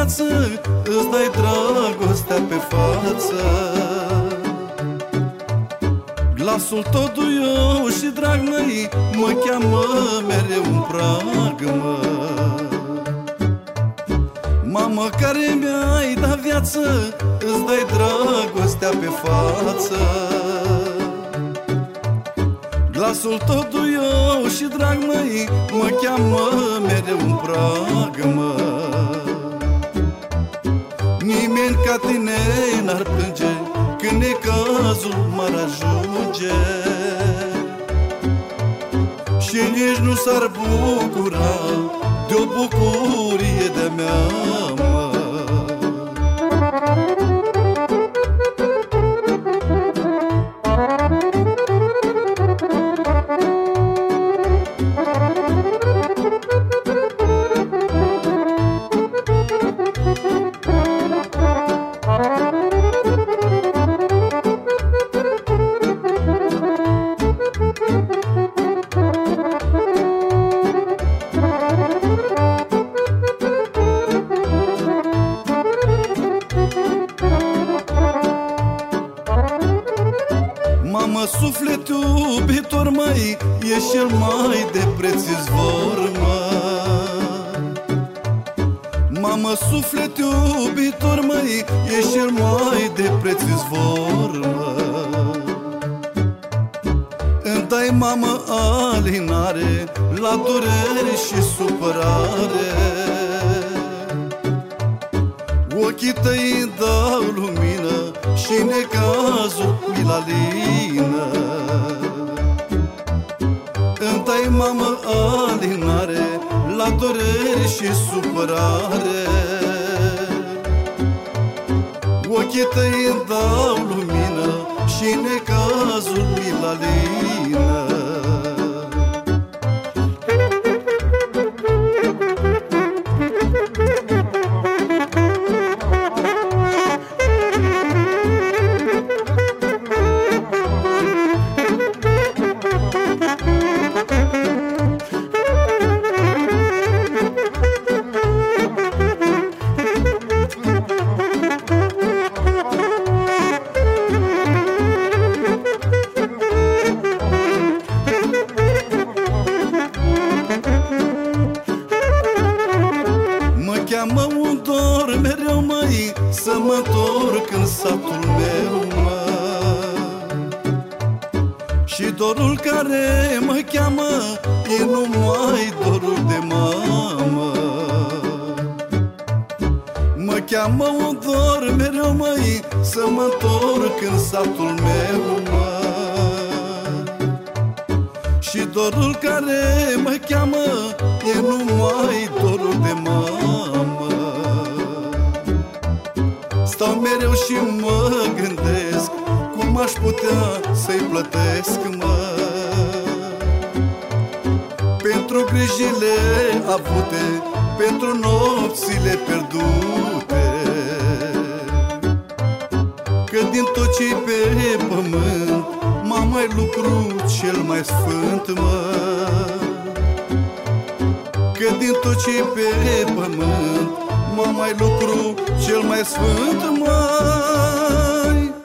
viață Îți dai dragostea pe față. Glasul tot eu și drag măi Mă cheamă mereu un prag, mă. Mamă care mi-ai dat viață Îți dai dragostea pe față. Glasul tot eu și drag măi Mă cheamă mereu un prag, mă Nimeni ca tine n-ar plânge Când e cazul m-ar ajunge. Și nici nu s-ar bucura De o bucurie de-a mea, mă Mamă, suflet iubitor, măi, e cel mai de preț izvor, mă. Mamă, suflet iubitor, măi, e cel mai de preț izvor, mă. Îmi dai, mamă, alinare la durere și supărare. Ochii tăi îmi dau lumină și necazul mi la lină Îmi dai, mamă, alinare La durere și supărare. Ochii tăi îmi dau lumină Și necazul mi la lină care mă cheamă E numai dorul de mamă. Mă cheamă un dor mereu, măi Să mă întorc în satul meu, mă. Și dorul care mă cheamă E numai dorul de mamă. Stau mereu și mă gândesc Cum aș putea să-i plătesc, mă Pentru grijile avute Pentru nopțile pierdute. Că din tot ce pe pământ M-am mai lucru cel mai sfânt, mă. Că din tot ce pe pământ M-am mai lucru cel mai sfânt, măi